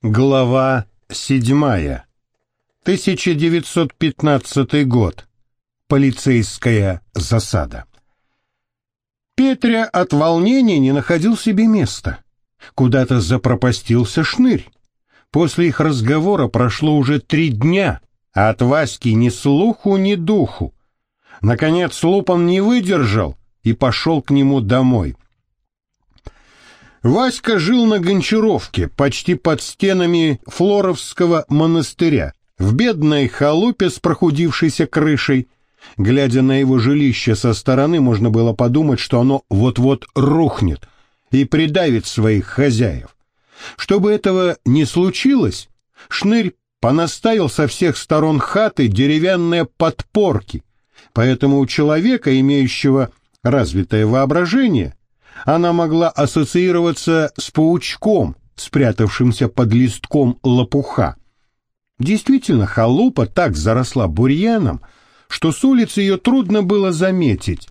Глава седьмая. 1915 год. Полицейская засада. Петря от волнения не находил себе места. Куда-то запропастился шнырь. После их разговора прошло уже три дня, а от Васьки ни слуху, ни духу. Наконец Лупан не выдержал и пошел к нему домой. Васька жил на Гончаровке, почти под стенами Флоровского монастыря, в бедной халупе с прохудившейся крышей. Глядя на его жилище со стороны, можно было подумать, что оно вот-вот рухнет и придавит своих хозяев. Чтобы этого не случилось, Шнырь понаставил со всех сторон хаты деревянные подпорки, поэтому у человека, имеющего развитое воображение, она могла ассоциироваться с паучком, спрятавшимся под листком лопуха. Действительно, халупа так заросла бурьяном, что с улицы ее трудно было заметить,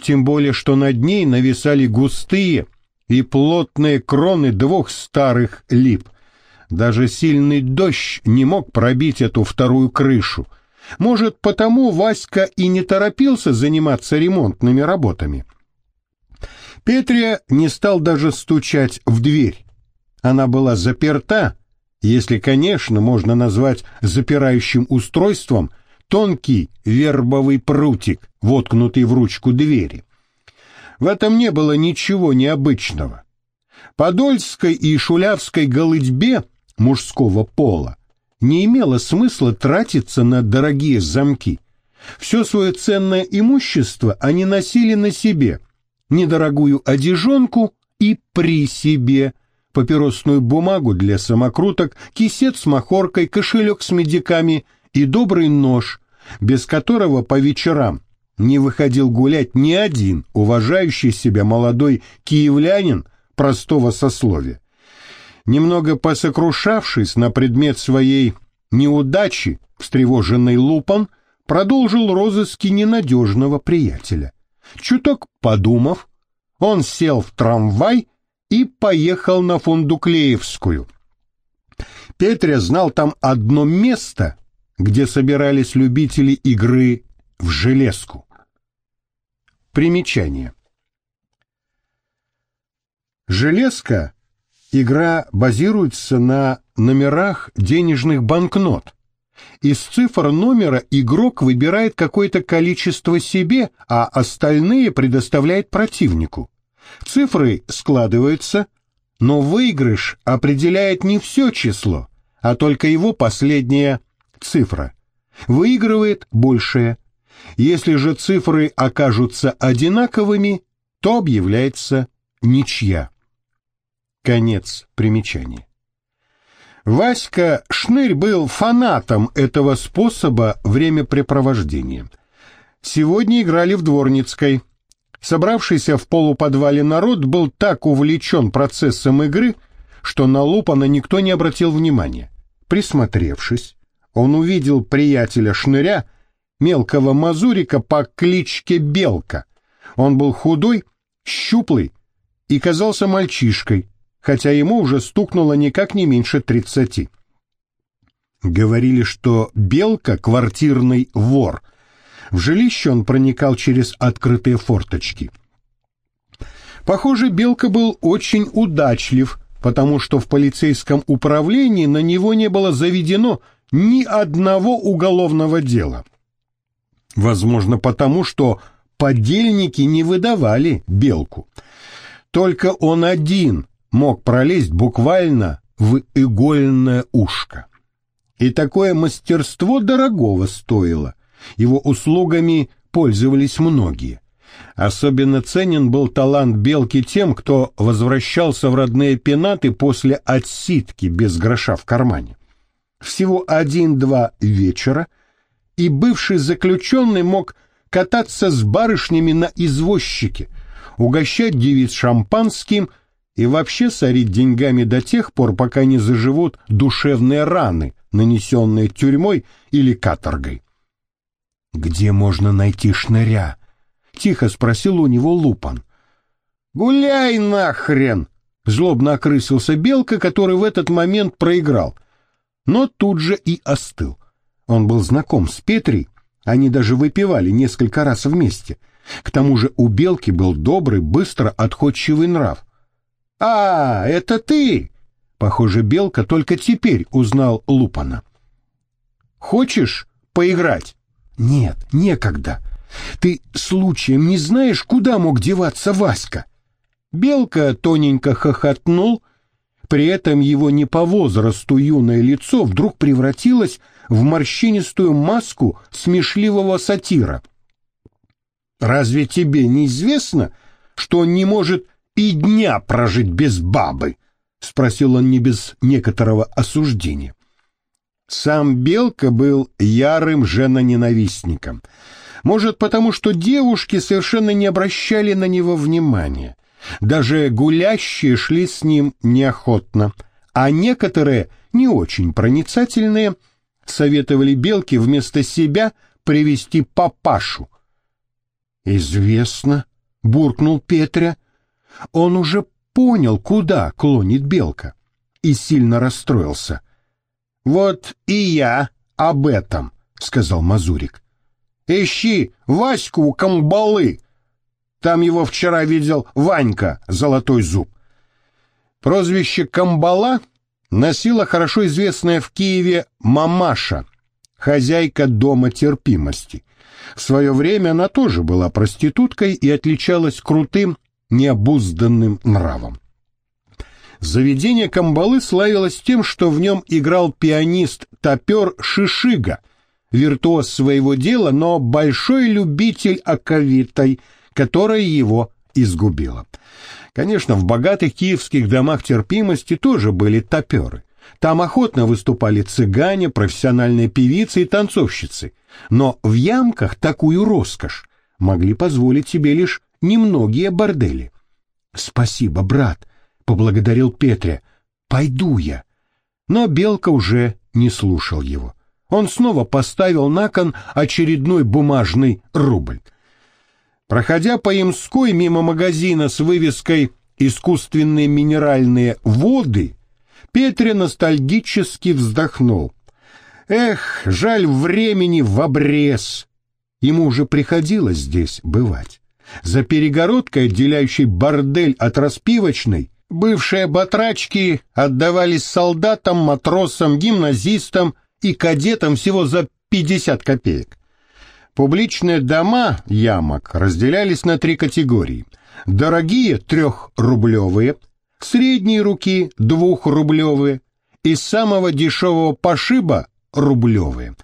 тем более что над ней нависали густые и плотные кроны двух старых лип. Даже сильный дождь не мог пробить эту вторую крышу. Может, потому Васька и не торопился заниматься ремонтными работами. Петрия не стал даже стучать в дверь. Она была заперта, если, конечно, можно назвать запирающим устройством тонкий вербовый прутик, воткнутый в ручку двери. В этом не было ничего необычного. Подольской и шулявской голытьбе мужского пола не имело смысла тратиться на дорогие замки. Все свое ценное имущество они носили на себе – недорогую одежонку и при себе, папиросную бумагу для самокруток, кисет с махоркой, кошелек с медиками и добрый нож, без которого по вечерам не выходил гулять ни один уважающий себя молодой киевлянин простого сословия. Немного посокрушавшись на предмет своей неудачи, встревоженный Лупан продолжил розыски ненадежного приятеля. Чуток подумав, он сел в трамвай и поехал на Фундуклеевскую. Петря знал там одно место, где собирались любители игры в железку. Примечание. Железка – игра базируется на номерах денежных банкнот – из цифр номера игрок выбирает какое-то количество себе, а остальные предоставляет противнику. Цифры складываются, но выигрыш определяет не все число, а только его последняя цифра. Выигрывает большее. Если же цифры окажутся одинаковыми, то объявляется ничья. Конец примечания. Васька Шнырь был фанатом этого способа времяпрепровождения. Сегодня играли в Дворницкой. Собравшийся в полуподвале народ был так увлечен процессом игры, что на Лупана никто не обратил внимания. Присмотревшись, он увидел приятеля Шныря, мелкого мазурика по кличке Белка. Он был худой, щуплый и казался мальчишкой, хотя ему уже стукнуло никак не меньше тридцати. Говорили, что Белка — квартирный вор. В жилище он проникал через открытые форточки. Похоже, Белка был очень удачлив, потому что в полицейском управлении на него не было заведено ни одного уголовного дела. Возможно, потому что подельники не выдавали Белку. Только он один мог пролезть буквально в игольное ушко. И такое мастерство дорогого стоило. Его услугами пользовались многие. Особенно ценен был талант Белки тем, кто возвращался в родные пенаты после отсидки без гроша в кармане. Всего один-два вечера, и бывший заключенный мог кататься с барышнями на извозчике, угощать девиц шампанским – и вообще сорить деньгами до тех пор, пока не заживут душевные раны, нанесенные тюрьмой или каторгой. «Где можно найти шныря?» — тихо спросил у него Лупан. «Гуляй нахрен!» Злобно окрысился Белка, который в этот момент проиграл, но тут же и остыл. Он был знаком с Петрей, они даже выпивали несколько раз вместе. К тому же у Белки был добрый, быстро отходчивый нрав. «А, это ты!» Похоже, Белка только теперь узнал Лупана. «Хочешь поиграть?» «Нет, некогда. Ты случаем не знаешь, куда мог деваться Васька?» Белка тоненько хохотнул, при этом его не по возрасту юное лицо вдруг превратилось в морщинистую маску смешливого сатира. «Разве тебе не известно, что он не может и дня прожить без бабы?» — спросил он не без некоторого осуждения. Сам Белка был ярым женоненавистником. Может, потому что девушки совершенно не обращали на него внимания. Даже гулящие шли с ним неохотно, а некоторые, не очень проницательные, советовали Белке вместо себя привести папашу. «Известно», — буркнул Петря. Он уже понял, куда клонит Белка, и сильно расстроился. «Вот и я об этом», — сказал Мазурик. «Ищи Ваську у комбалы. Там его вчера видел Ванька, золотой зуб». Прозвище «Камбала» носила хорошо известная в Киеве мамаша, хозяйка дома терпимости. В свое время она тоже была проституткой и отличалась крутым, необузданным нравом. Заведение Камбалы славилось тем, что в нем играл пианист-топер Шишига, виртуоз своего дела, но большой любитель аковитой, которая его изгубила. Конечно, в богатых киевских домах терпимости тоже были топеры. Там охотно выступали цыгане, профессиональные певицы и танцовщицы. Но в ямках такую роскошь могли позволить себе лишь немногие бордели. «Спасибо, брат», — поблагодарил Петря. «Пойду я». Но Белка уже не слушал его. Он снова поставил на кон очередной бумажный рубль. Проходя по Имской мимо магазина с вывеской «Искусственные минеральные воды», Петре ностальгически вздохнул. Эх, жаль времени в обрез. Ему уже приходилось здесь бывать. За перегородкой, отделяющей бордель от распивочной, бывшие батрачки отдавались солдатам, матросам, гимназистам и кадетам всего за 50 копеек. Публичные дома ямок разделялись на три категории. Дорогие трехрублевые, средние руки двухрублевые и самого дешевого пошиба рублевые.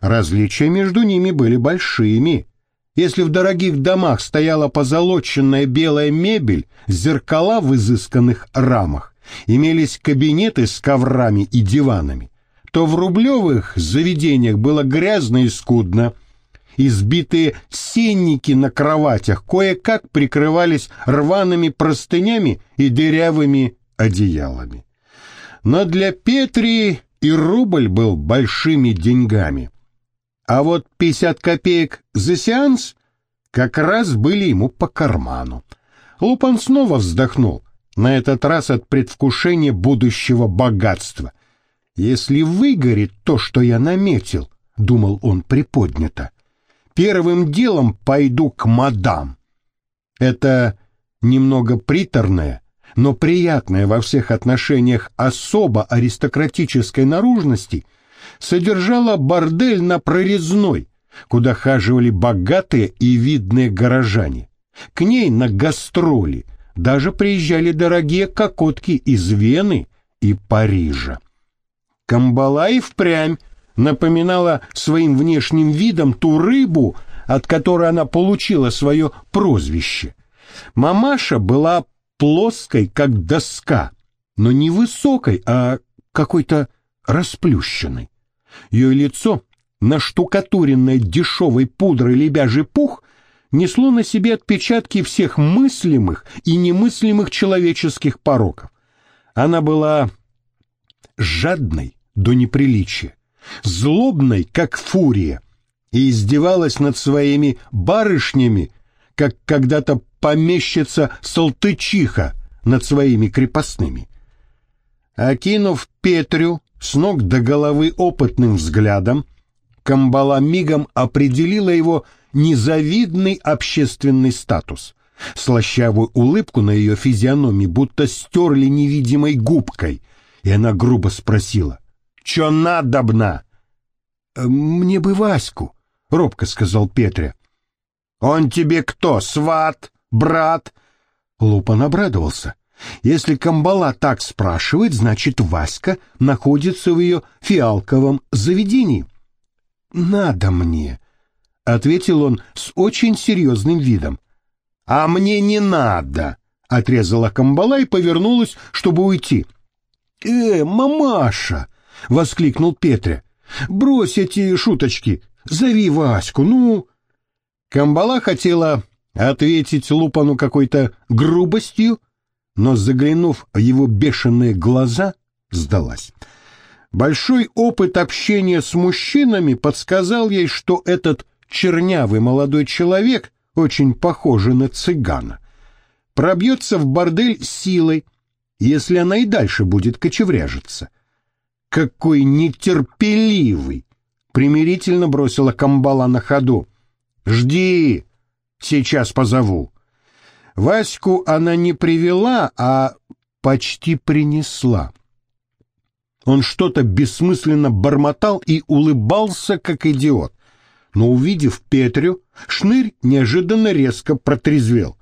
Различия между ними были большими. Если в дорогих домах стояла позолоченная белая мебель, зеркала в изысканных рамах, имелись кабинеты с коврами и диванами, то в рублевых заведениях было грязно и скудно – избитые сенники на кроватях кое-как прикрывались рваными простынями и дырявыми одеялами. Но для Петри и рубль был большими деньгами. А вот 50 копеек за сеанс как раз были ему по карману. Лупан снова вздохнул, на этот раз от предвкушения будущего богатства. «Если выгорит то, что я наметил», — думал он приподнято, первым делом пойду к мадам. Это немного приторная, но приятная во всех отношениях особо аристократической наружности содержала бордель на прорезной, куда хаживали богатые и видные горожане. К ней на гастроли даже приезжали дорогие кокотки из Вены и Парижа. Камбала и впрямь напоминала своим внешним видом ту рыбу, от которой она получила свое прозвище. Мамаша была плоской, как доска, но не высокой, а какой-то расплющенной. Ее лицо, наштукатуренное дешевой пудрой лебяжий пух, несло на себе отпечатки всех мыслимых и немыслимых человеческих пороков. Она была жадной до неприличия, злобной, как фурия, и издевалась над своими барышнями, как когда-то помещица Салтычиха над своими крепостными. Окинув Петрю с ног до головы опытным взглядом, Камбала мигом определила его незавидный общественный статус. Слащавую улыбку на ее физиономии будто стерли невидимой губкой, и она грубо спросила, «Чё надобно?» «Мне бы Ваську», — робко сказал Петря. «Он тебе кто, сват, брат?» Лупан обрадовался. Если Камбала так спрашивает, значит, Васька находится в ее фиалковом заведении. «Надо мне», — ответил он с очень серьезным видом. «А мне не надо», — отрезала Камбала и повернулась, чтобы уйти. «Э, мамаша!» — воскликнул Петря. «Брось эти шуточки, зови Ваську, ну...» Камбала хотела ответить Лупану какой-то грубостью, но, заглянув в его бешеные глаза, сдалась. Большой опыт общения с мужчинами подсказал ей, что этот чернявый молодой человек, очень похожий на цыгана, пробьется в бордель силой, если она и дальше будет кочевряжиться. «Какой нетерпеливый!» — примирительно бросила Камбала на ходу. «Жди, сейчас позову». Ваську она не привела, а почти принесла. Он что-то бессмысленно бормотал и улыбался, как идиот. Но, увидев Петрю, Шнырь неожиданно резко протрезвел.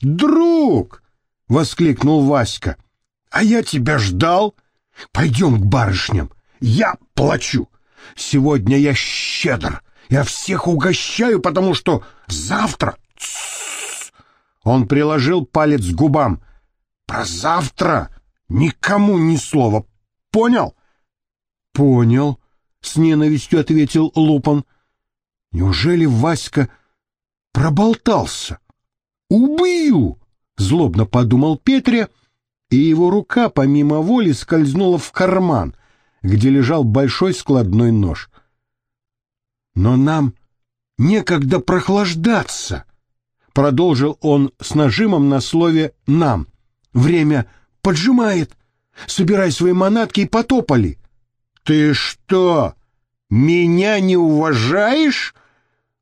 «Друг!» — воскликнул Васька. «А я тебя ждал. Пойдем к барышням. Я плачу. Сегодня я щедр. Я всех угощаю, потому что завтра...» Он приложил палец к губам. «Про завтра никому ни слова, Понял? Понял, с ненавистью ответил Лупан. Неужели Васька проболтался? Убью! Злобно подумал Петря, и его рука помимо воли скользнула в карман, где лежал большой складной нож. Но нам некогда прохлаждаться, продолжил он с нажимом на слове «нам». Время поджимает. Собирай свои манатки и потопали. Ты что, меня не уважаешь?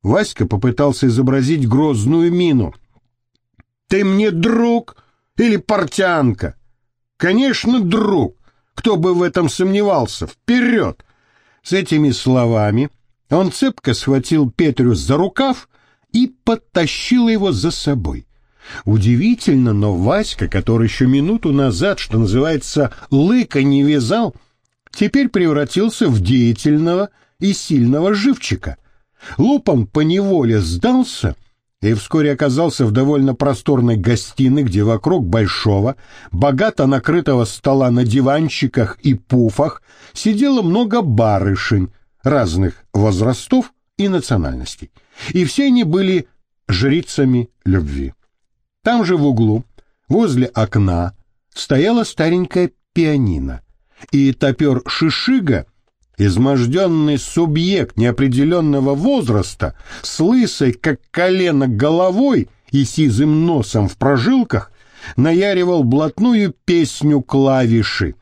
Васька попытался изобразить грозную мину. Ты мне друг или портянка? Конечно, друг. Кто бы в этом сомневался? Вперед! С этими словами он цепко схватил Петрю за рукав и подтащил его за собой. Удивительно, но Васька, который еще минуту назад, что называется, лыка не вязал, теперь превратился в деятельного и сильного живчика. Лупом поневоле сдался и вскоре оказался в довольно просторной гостиной, где вокруг большого, богато накрытого стола на диванчиках и пуфах сидело много барышень разных возрастов и национальностей, и все они были жрицами любви. Там же в углу, возле окна, стояла старенькая пианино, и топер Шишига, изможденный субъект неопределенного возраста, с лысой, как колено, головой и сизым носом в прожилках, наяривал блатную песню клавиши.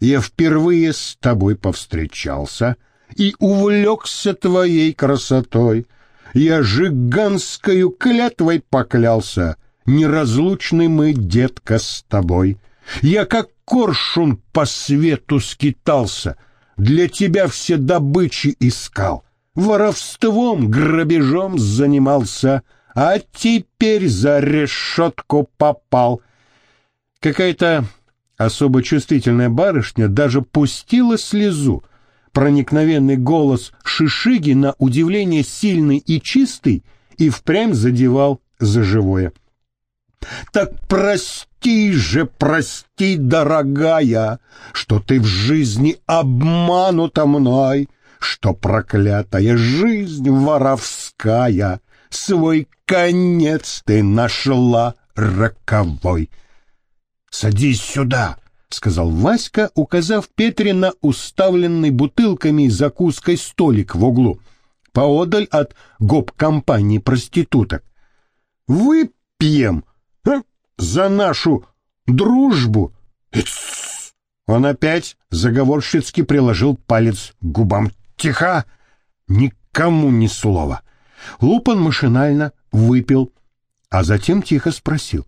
«Я впервые с тобой повстречался и увлекся твоей красотой. Я жиганскою клятвой поклялся — неразлучны мы, детка, с тобой. Я как коршун по свету скитался, для тебя все добычи искал, воровством, грабежом занимался, а теперь за решетку попал. Какая-то особо чувствительная барышня даже пустила слезу. Проникновенный голос Шишиги на удивление сильный и чистый и впрямь задевал за живое. Так прости же, прости, дорогая, что ты в жизни обманута мной, что проклятая жизнь воровская свой конец ты нашла роковой. Садись сюда, — сказал Васька, указав Петре на уставленный бутылками и закуской столик в углу, поодаль от гоп-компании проституток. «Выпьем за нашу дружбу. Он опять заговорщицки приложил палец к губам. Тихо! Никому ни слова. Лупан машинально выпил, а затем тихо спросил.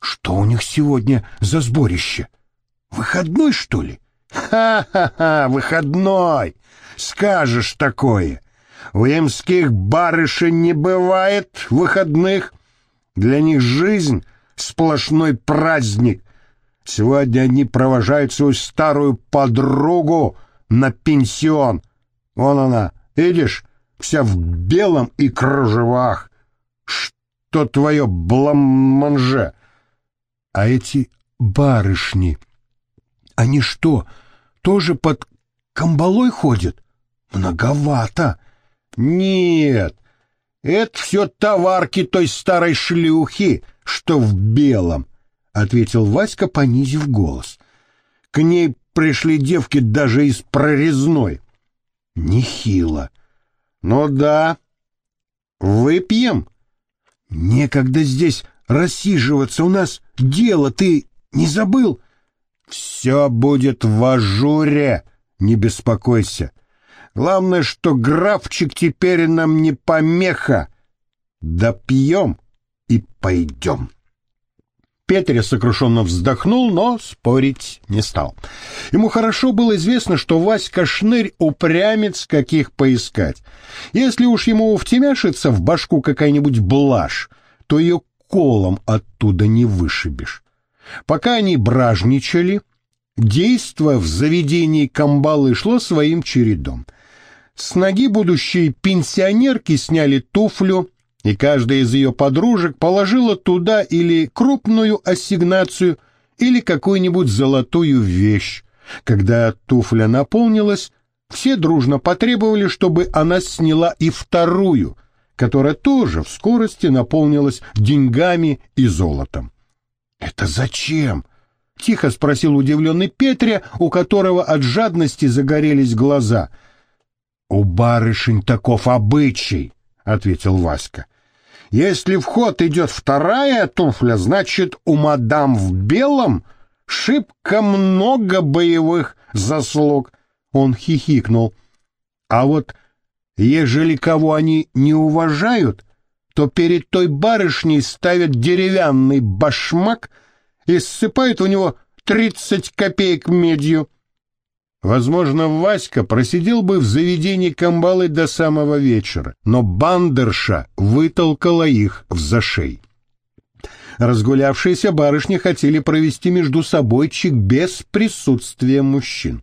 Что у них сегодня за сборище? Выходной, что ли? Ха-ха-ха, выходной! Скажешь такое! У ямских барышень не бывает выходных. Для них жизнь — сплошной праздник. Сегодня они провожают свою старую подругу на пенсион. Вон она, видишь, вся в белом и кружевах. Что твое бламанже? А эти барышни, они что, тоже под камбалой ходят? Многовато. Нет, это все товарки той старой шлюхи, что в белом, — ответил Васька, понизив голос. К ней пришли девки даже из прорезной. Нехило. Ну да. Выпьем? Некогда здесь рассиживаться, у нас дело, ты не забыл? Все будет в ажуре, не беспокойся. Главное, что графчик теперь нам не помеха. Допьем и пойдем. Петря сокрушенно вздохнул, но спорить не стал. Ему хорошо было известно, что Васька Шнырь упрямец, каких поискать. Если уж ему втемяшится в башку какая-нибудь блажь, то ее колом оттуда не вышибешь. Пока они бражничали, действо в заведении камбалы шло своим чередом. С ноги будущей пенсионерки сняли туфлю, и каждая из ее подружек положила туда или крупную ассигнацию, или какую-нибудь золотую вещь. Когда туфля наполнилась, все дружно потребовали, чтобы она сняла и вторую, которая тоже в скорости наполнилась деньгами и золотом. «Это зачем?» — тихо спросил удивленный Петря, у которого от жадности загорелись глаза. «У барышень таков обычай», — ответил Васька. Если в ход идет вторая туфля, значит, у мадам в белом шибко много боевых заслуг. Он хихикнул. А вот ежели кого они не уважают, то перед той барышней ставят деревянный башмак и ссыпают у него тридцать копеек медью. Возможно, Васька просидел бы в заведении камбалы до самого вечера, но бандерша вытолкала их в зашей. Разгулявшиеся барышни хотели провести между собойчик без присутствия мужчин.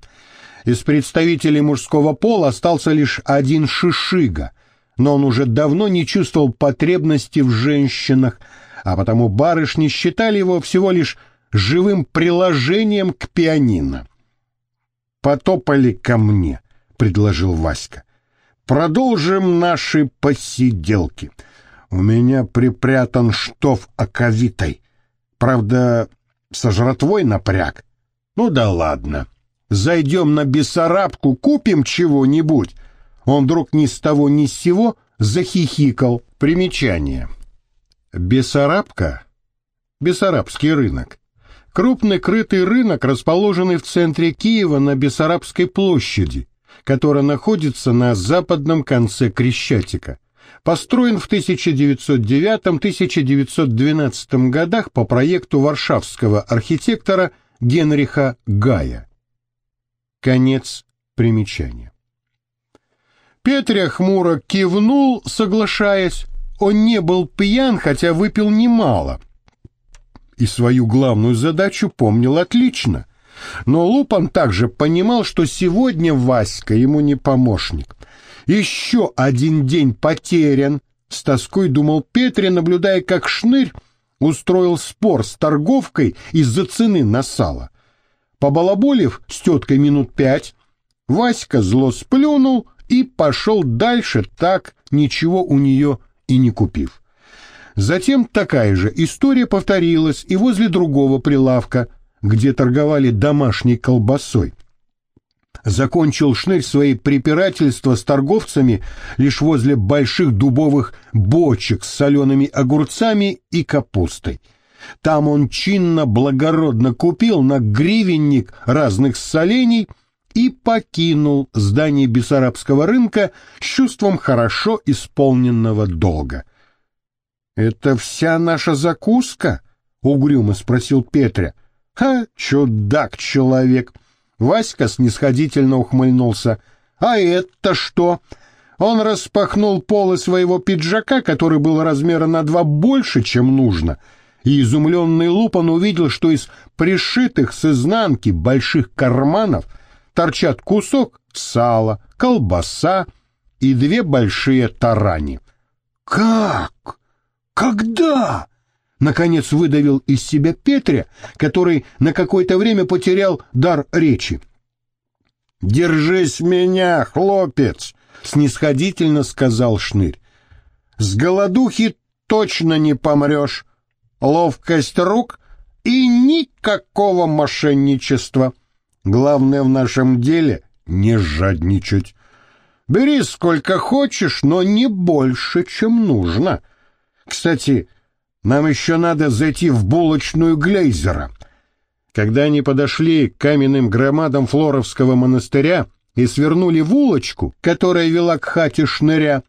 Из представителей мужского пола остался лишь один шишига, но он уже давно не чувствовал потребности в женщинах, а потому барышни считали его всего лишь живым приложением к пианино потопали ко мне, — предложил Васька. Продолжим наши посиделки. У меня припрятан штоф оковитой. Правда, со напряг. Ну да ладно. Зайдем на Бессарабку, купим чего-нибудь. Он вдруг ни с того ни с сего захихикал. Примечание. Бессарабка — Бессарабский рынок Крупный крытый рынок, расположенный в центре Киева на Бессарабской площади, которая находится на западном конце Крещатика. Построен в 1909-1912 годах по проекту варшавского архитектора Генриха Гая. Конец примечания. Петря хмуро кивнул, соглашаясь. Он не был пьян, хотя выпил немало – и свою главную задачу помнил отлично. Но Лупан также понимал, что сегодня Васька ему не помощник. Еще один день потерян, с тоской думал Петре, наблюдая, как Шнырь устроил спор с торговкой из-за цены на сало. Побалаболив с теткой минут пять, Васька зло сплюнул и пошел дальше так, ничего у нее и не купив. Затем такая же история повторилась и возле другого прилавка, где торговали домашней колбасой. Закончил Шнырь свои препирательства с торговцами лишь возле больших дубовых бочек с солеными огурцами и капустой. Там он чинно благородно купил на гривенник разных солений и покинул здание Бессарабского рынка с чувством хорошо исполненного долга. «Это вся наша закуска?» — угрюмо спросил Петря. «Ха, чудак-человек!» Васька снисходительно ухмыльнулся. «А это что?» Он распахнул полы своего пиджака, который был размера на два больше, чем нужно, и изумленный Лупан увидел, что из пришитых с изнанки больших карманов торчат кусок сала, колбаса и две большие тарани. «Как? Когда?» Наконец выдавил из себя Петря, который на какое-то время потерял дар речи. «Держись меня, хлопец!» — снисходительно сказал Шнырь. «С голодухи точно не помрешь. Ловкость рук и никакого мошенничества. Главное в нашем деле — не жадничать. Бери сколько хочешь, но не больше, чем нужно. Кстати, нам еще надо зайти в булочную Глейзера. Когда они подошли к каменным громадам Флоровского монастыря и свернули в улочку, которая вела к хате шныря,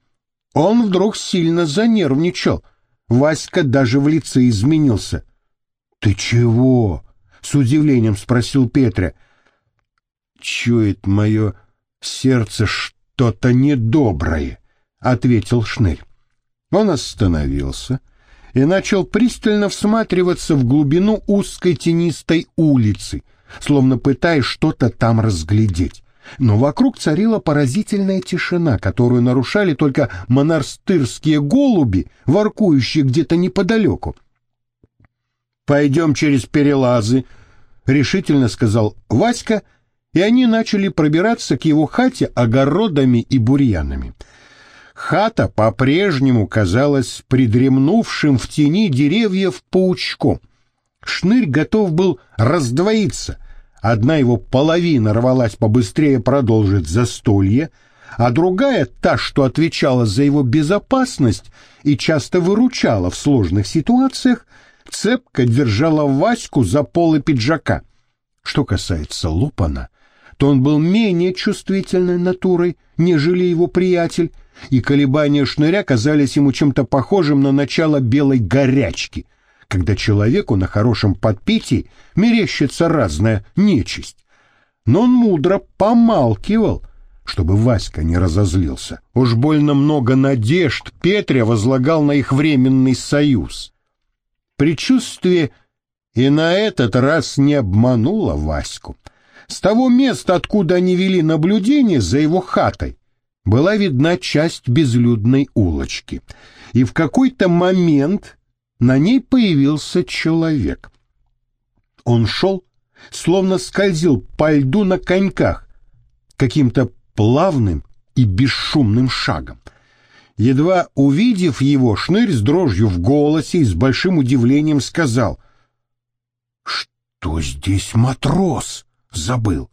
он вдруг сильно занервничал. Васька даже в лице изменился. — Ты чего? — с удивлением спросил Петря. — Чует мое сердце что-то недоброе, — ответил Шнырь. Он остановился, и начал пристально всматриваться в глубину узкой тенистой улицы, словно пытаясь что-то там разглядеть. Но вокруг царила поразительная тишина, которую нарушали только монастырские голуби, воркующие где-то неподалеку. «Пойдем через перелазы», — решительно сказал Васька, и они начали пробираться к его хате огородами и бурьянами. Хата по-прежнему казалась придремнувшим в тени деревьев паучком. Шнырь готов был раздвоиться. Одна его половина рвалась побыстрее продолжить застолье, а другая, та, что отвечала за его безопасность и часто выручала в сложных ситуациях, цепко держала Ваську за полы пиджака. Что касается Лупана, то он был менее чувствительной натурой, нежели его приятель, и колебания шныря казались ему чем-то похожим на начало белой горячки, когда человеку на хорошем подпитии мерещится разная нечисть. Но он мудро помалкивал, чтобы Васька не разозлился. Уж больно много надежд Петря возлагал на их временный союз. Предчувствие и на этот раз не обмануло Ваську. С того места, откуда они вели наблюдение за его хатой, была видна часть безлюдной улочки, и в какой-то момент на ней появился человек. Он шел, словно скользил по льду на коньках, каким-то плавным и бесшумным шагом. Едва увидев его, Шнырь с дрожью в голосе и с большим удивлением сказал, «Что здесь матрос?» Забыл.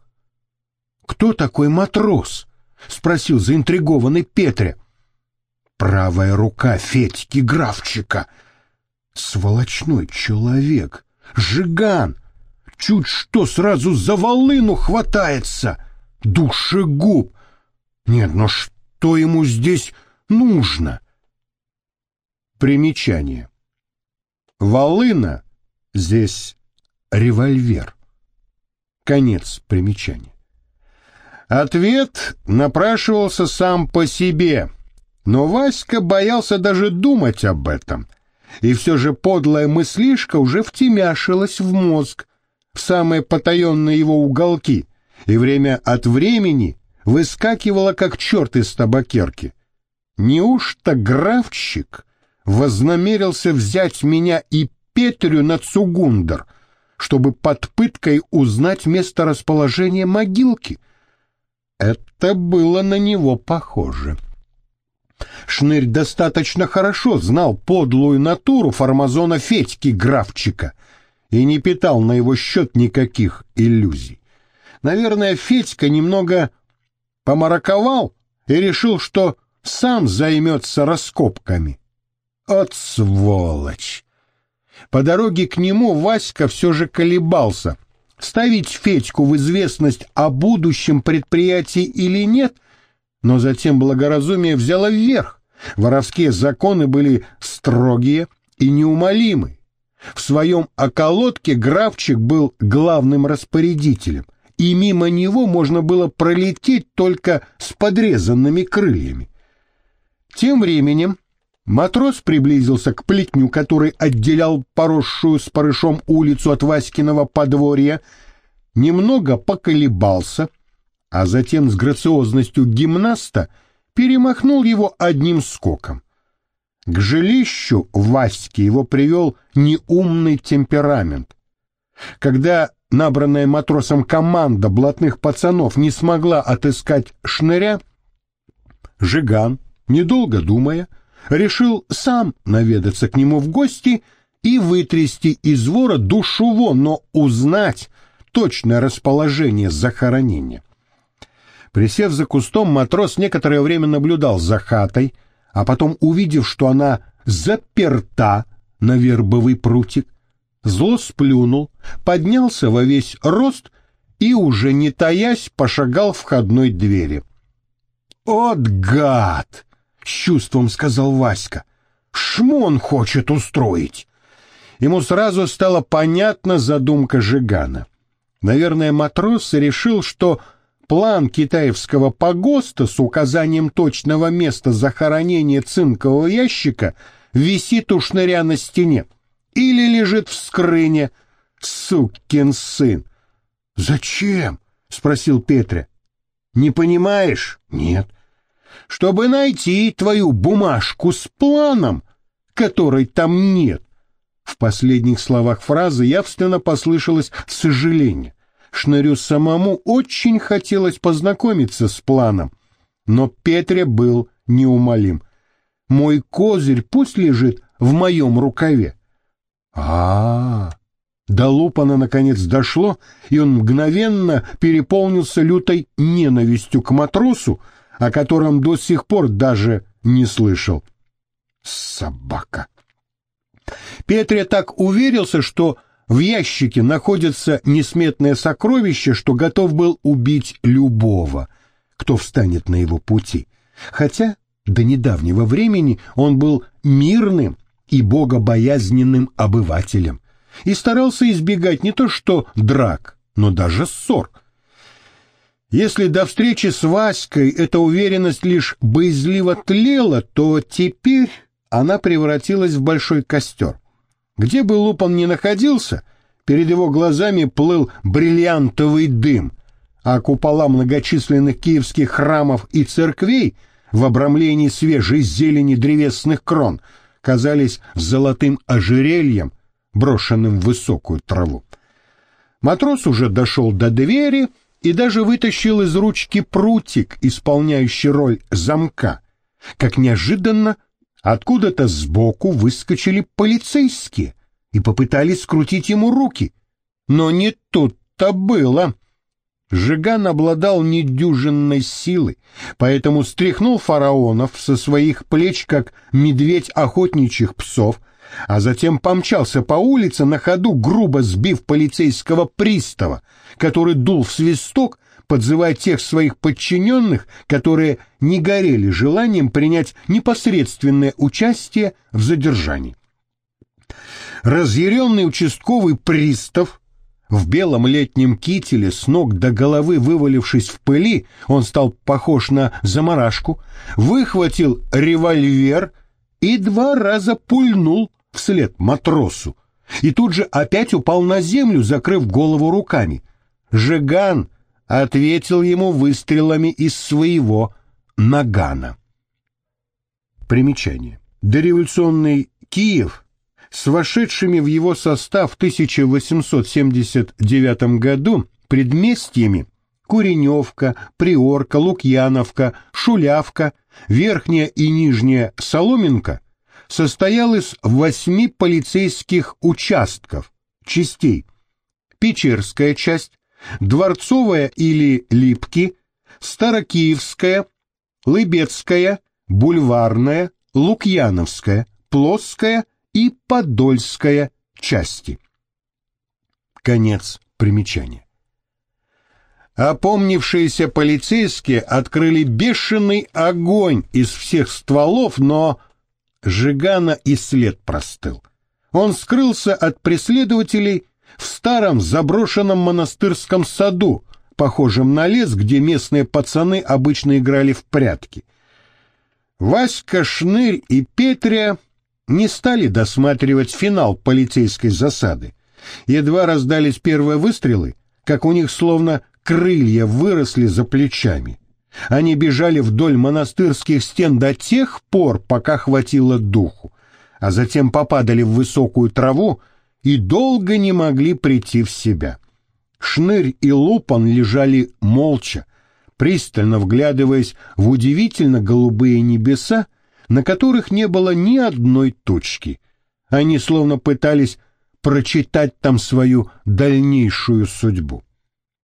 «Кто такой матрос?» — спросил заинтригованный Петря. «Правая рука Федьки Графчика. Сволочной человек, жиган, чуть что сразу за волыну хватается, душегуб. Нет, но что ему здесь нужно?» Примечание. Волына здесь револьвер. Конец примечания. Ответ напрашивался сам по себе, но Васька боялся даже думать об этом. И все же подлая мыслишка уже втемяшилась в мозг, в самые потаенные его уголки, и время от времени выскакивала, как черт из табакерки. Неужто графчик вознамерился взять меня и Петрю на Цугундер, чтобы под пыткой узнать место расположения могилки? Это было на него похоже. Шнырь достаточно хорошо знал подлую натуру фармазона Федьки Графчика и не питал на его счет никаких иллюзий. Наверное, Федька немного помараковал и решил, что сам займется раскопками. От сволочь! По дороге к нему Васька все же колебался, ставить Федьку в известность о будущем предприятии или нет, но затем благоразумие взяло вверх. Воровские законы были строгие и неумолимы. В своем околотке графчик был главным распорядителем, и мимо него можно было пролететь только с подрезанными крыльями. Тем временем матрос приблизился к плетню, который отделял поросшую с парышом улицу от Васькиного подворья, немного поколебался, а затем с грациозностью гимнаста перемахнул его одним скоком. К жилищу Васьки его привел неумный темперамент. Когда набранная матросом команда блатных пацанов не смогла отыскать шныря, Жиган, недолго думая, решил сам наведаться к нему в гости и вытрясти из вора душу вон, но узнать точное расположение захоронения. Присев за кустом, матрос некоторое время наблюдал за хатой, а потом, увидев, что она заперта на вербовый прутик, зло сплюнул, поднялся во весь рост и, уже не таясь, пошагал в входной двери. «От гад!» — с чувством сказал Васька. «Шмон хочет устроить!» Ему сразу стала понятна задумка Жигана. Наверное, матрос решил, что план китаевского погоста с указанием точного места захоронения цинкового ящика висит у шныря на стене или лежит в скрыне. Сукин сын! Зачем? спросил Петре. Не понимаешь? Нет. Чтобы найти твою бумажку с планом, которой там нет. В последних словах фразы явственно послышалось сожаление. Шнырю самому очень хотелось познакомиться с планом, но Петре был неумолим. Мой козырь пусть лежит в моем рукаве. А, -а, а До Лупана наконец дошло, и он мгновенно переполнился лютой ненавистью к матросу, о котором до сих пор даже не слышал. Собака. Петре так уверился, что в ящике находится несметное сокровище, что готов был убить любого, кто встанет на его пути. Хотя до недавнего времени он был мирным и богобоязненным обывателем и старался избегать не то что драк, но даже ссор. Если до встречи с Васькой эта уверенность лишь боязливо тлела, то теперь она превратилась в большой костер. Где бы Лупан ни находился, перед его глазами плыл бриллиантовый дым, а купола многочисленных киевских храмов и церквей в обрамлении свежей зелени древесных крон — казались золотым ожерельем, брошенным в высокую траву. Матрос уже дошел до двери и даже вытащил из ручки прутик, исполняющий роль замка. Как неожиданно откуда-то сбоку выскочили полицейские и попытались скрутить ему руки. Но не тут-то было. Жиган обладал недюжинной силой, поэтому стряхнул фараонов со своих плеч, как медведь охотничьих псов, а затем помчался по улице на ходу, грубо сбив полицейского пристава, который дул в свисток, подзывая тех своих подчиненных, которые не горели желанием принять непосредственное участие в задержании. Разъяренный участковый пристав в белом летнем кителе, с ног до головы вывалившись в пыли, он стал похож на заморашку, выхватил револьвер и два раза пульнул вслед матросу. И тут же опять упал на землю, закрыв голову руками. Жиган ответил ему выстрелами из своего нагана. Примечание. Дореволюционный Киев — с вошедшими в его состав в 1879 году предместьями Куреневка, Приорка, Лукьяновка, Шулявка, Верхняя и Нижняя Соломенка состоял из восьми полицейских участков, частей. Печерская часть, Дворцовая или Липки, Старокиевская, Лыбецкая, Бульварная, Лукьяновская, Плоская и Подольская части. Конец примечания. Опомнившиеся полицейские открыли бешеный огонь из всех стволов, но Жигана и след простыл. Он скрылся от преследователей в старом заброшенном монастырском саду, похожем на лес, где местные пацаны обычно играли в прятки. Васька, Шнырь и Петря не стали досматривать финал полицейской засады. Едва раздались первые выстрелы, как у них словно крылья выросли за плечами. Они бежали вдоль монастырских стен до тех пор, пока хватило духу, а затем попадали в высокую траву и долго не могли прийти в себя. Шнырь и Лупан лежали молча, пристально вглядываясь в удивительно голубые небеса, на которых не было ни одной точки. Они словно пытались прочитать там свою дальнейшую судьбу.